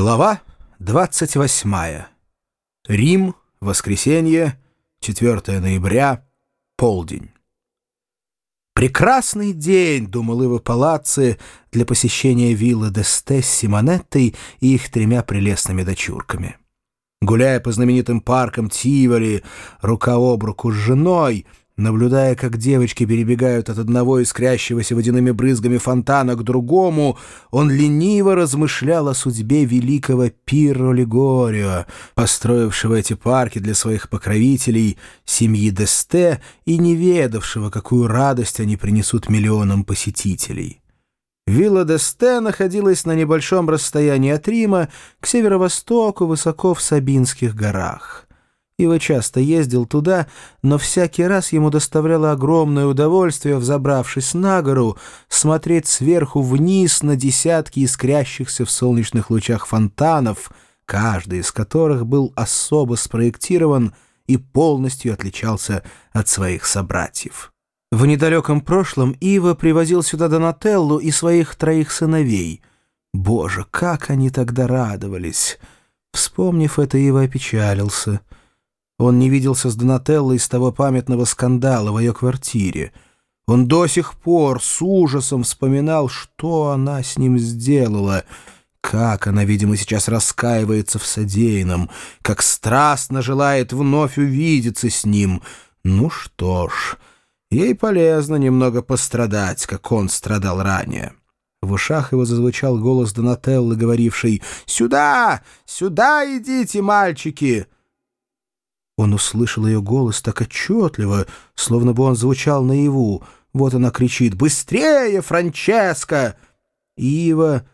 Глава 28. Рим, воскресенье, 4 ноября, полдень. Прекрасный день, думал Ива Палацци, для посещения виллы Десте с Симонеттой и их тремя прелестными дочурками. Гуляя по знаменитым паркам Тиволи, рука об руку с женой — Наблюдая, как девочки перебегают от одного искрящегося водяными брызгами фонтана к другому, он лениво размышлял о судьбе великого Пирро Лигорио, построившего эти парки для своих покровителей, семьи Десте и не ведавшего, какую радость они принесут миллионам посетителей. Вилла Десте находилась на небольшом расстоянии от Рима, к северо-востоку, высоко в Сабинских горах. Ива часто ездил туда, но всякий раз ему доставляло огромное удовольствие, взобравшись на гору, смотреть сверху вниз на десятки искрящихся в солнечных лучах фонтанов, каждый из которых был особо спроектирован и полностью отличался от своих собратьев. В недалеком прошлом Ива привозил сюда Донателлу и своих троих сыновей. Боже, как они тогда радовались! Вспомнив это, Ива опечалился — он не виделся с Донателлой с того памятного скандала в ее квартире. Он до сих пор с ужасом вспоминал, что она с ним сделала, как она, видимо, сейчас раскаивается в содеянном, как страстно желает вновь увидеться с ним. Ну что ж, ей полезно немного пострадать, как он страдал ранее. В ушах его зазвучал голос Донателлы, говоривший «Сюда! Сюда идите, мальчики!» Он услышал ее голос так отчетливо, словно бы он звучал наяву. Вот она кричит «Быстрее, Франческо!» Ива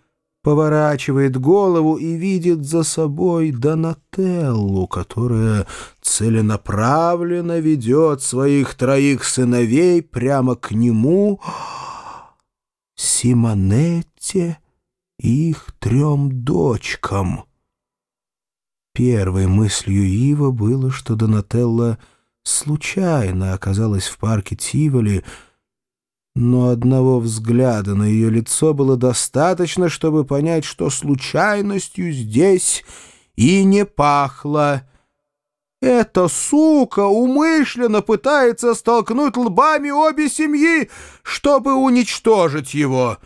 поворачивает голову и видит за собой Донателлу, которая целенаправленно ведет своих троих сыновей прямо к нему, Симонетте и их трем дочкам. Первой мыслью Ива было, что Донателла случайно оказалась в парке Тиволи, но одного взгляда на ее лицо было достаточно, чтобы понять, что случайностью здесь и не пахло. Эта сука умышленно пытается столкнуть лбами обе семьи, чтобы уничтожить его.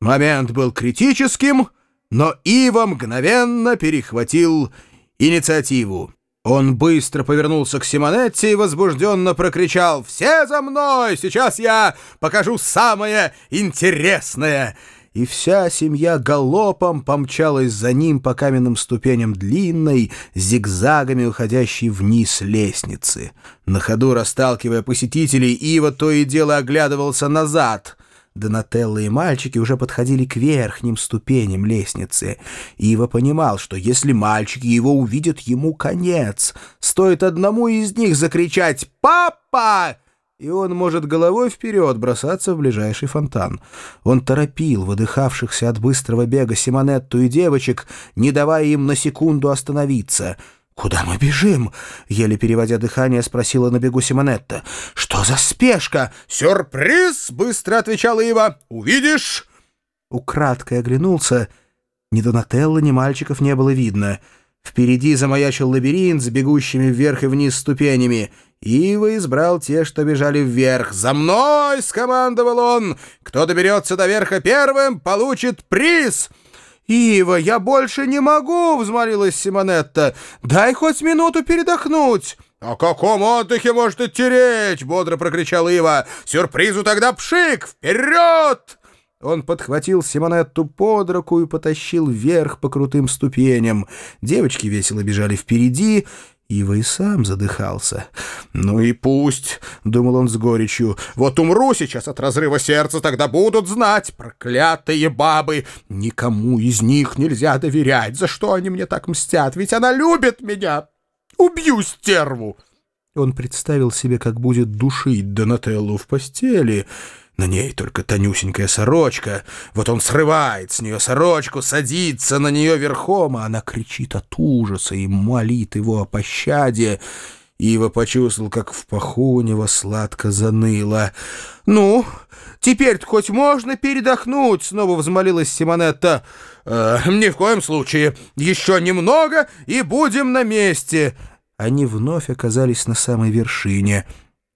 Момент был критическим, но Ива мгновенно перехватил инициативу. Он быстро повернулся к Симонетти и возбужденно прокричал «Все за мной! Сейчас я покажу самое интересное!» И вся семья галопом помчалась за ним по каменным ступеням длинной, зигзагами уходящей вниз лестницы. На ходу расталкивая посетителей, Ива то и дело оглядывался назад — Донателло и мальчики уже подходили к верхним ступеням лестницы. Ива понимал, что если мальчики его увидят, ему конец. Стоит одному из них закричать «Папа!» и он может головой вперед бросаться в ближайший фонтан. Он торопил выдыхавшихся от быстрого бега Симонетту и девочек, не давая им на секунду остановиться — «Куда мы бежим?» — еле переводя дыхание, спросила на бегу Симонетта. «Что за спешка?» «Сюрприз!» — быстро отвечала Ива. «Увидишь!» Украдкой оглянулся. Ни Донателло, ни мальчиков не было видно. Впереди замаячил лабиринт с бегущими вверх и вниз ступенями. Ива избрал те, что бежали вверх. «За мной!» — скомандовал он. «Кто доберется до верха первым, получит приз!» «Ива, я больше не могу!» — взмолилась Симонетта. «Дай хоть минуту передохнуть!» «О каком отдыхе может идти речь?» — бодро прокричал Ива. «Сюрпризу тогда пшик! Вперед!» Он подхватил Симонетту под руку и потащил вверх по крутым ступеням. Девочки весело бежали впереди, Ива и сам задыхался. «Ну и пусть», — думал он с горечью, — «вот умру сейчас от разрыва сердца, тогда будут знать, проклятые бабы! Никому из них нельзя доверять, за что они мне так мстят, ведь она любит меня! Убью стерву!» Он представил себе, как будет душить Донателлу в постели, — на ней только тонюсенькая сорочка. Вот он срывает с нее сорочку, садится на нее верхом, а она кричит от ужаса и молит его о пощаде. Ива почувствовал, как в паху у него сладко заныло. «Ну, теперь хоть можно передохнуть?» — снова взмолилась Симонетта. э, ни в коем случае. Еще немного, и будем на месте». Они вновь оказались на самой вершине.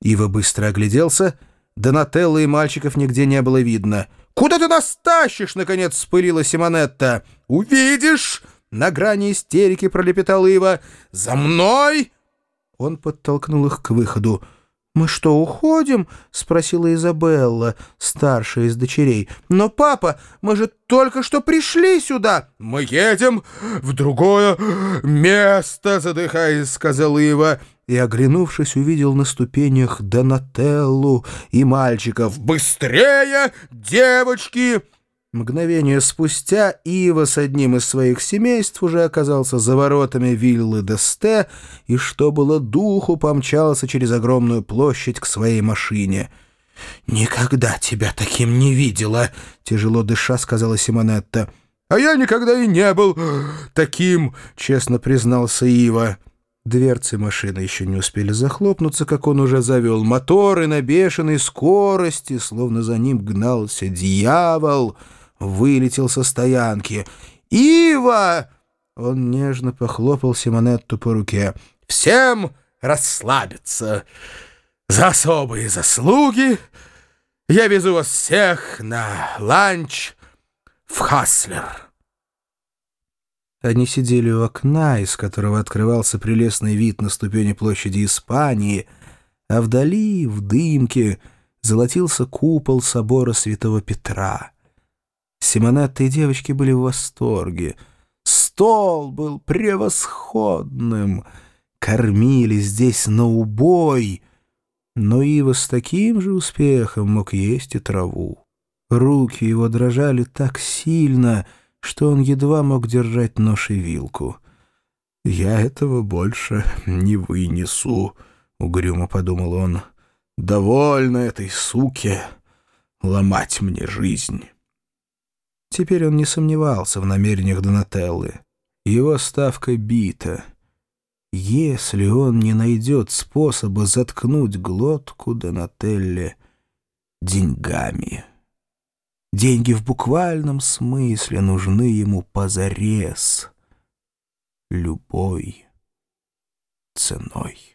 Ива быстро огляделся. Донателло и мальчиков нигде не было видно. «Куда ты нас тащишь?» — наконец вспылила Симонетта. «Увидишь!» — на грани истерики пролепетал Ива. «За мной!» Он подтолкнул их к выходу. «Мы что, уходим?» — спросила Изабелла, старшая из дочерей. «Но, папа, мы же только что пришли сюда!» «Мы едем в другое место!» — задыхаясь, сказал Ива. И, оглянувшись, увидел на ступенях Донателлу и мальчиков. «Быстрее, девочки!» Мгновение спустя Ива с одним из своих семейств уже оказался за воротами виллы Десте и, что было духу, помчался через огромную площадь к своей машине. «Никогда тебя таким не видела!» — тяжело дыша сказала Симонетта. «А я никогда и не был таким!» — честно признался Ива. Дверцы машины еще не успели захлопнуться, как он уже завел моторы на бешеной скорости, словно за ним гнался дьявол — вылетел со стоянки. «Ива!» Он нежно похлопал Симонетту по руке. «Всем расслабиться! За особые заслуги я везу вас всех на ланч в Хаслер!» Они сидели у окна, из которого открывался прелестный вид на ступени площади Испании, а вдали, в дымке, золотился купол собора святого Петра. Симонетта и девочки были в восторге. Стол был превосходным. Кормили здесь на убой. Но Ива с таким же успехом мог есть и траву. Руки его дрожали так сильно, что он едва мог держать нож и вилку. «Я этого больше не вынесу», — угрюмо подумал он. «Довольно этой суке ломать мне жизнь». Теперь он не сомневался в намерениях Донателлы. Его ставка бита. Если он не найдет способа заткнуть глотку Донателле деньгами. Деньги в буквальном смысле нужны ему позарез. Любой ценой.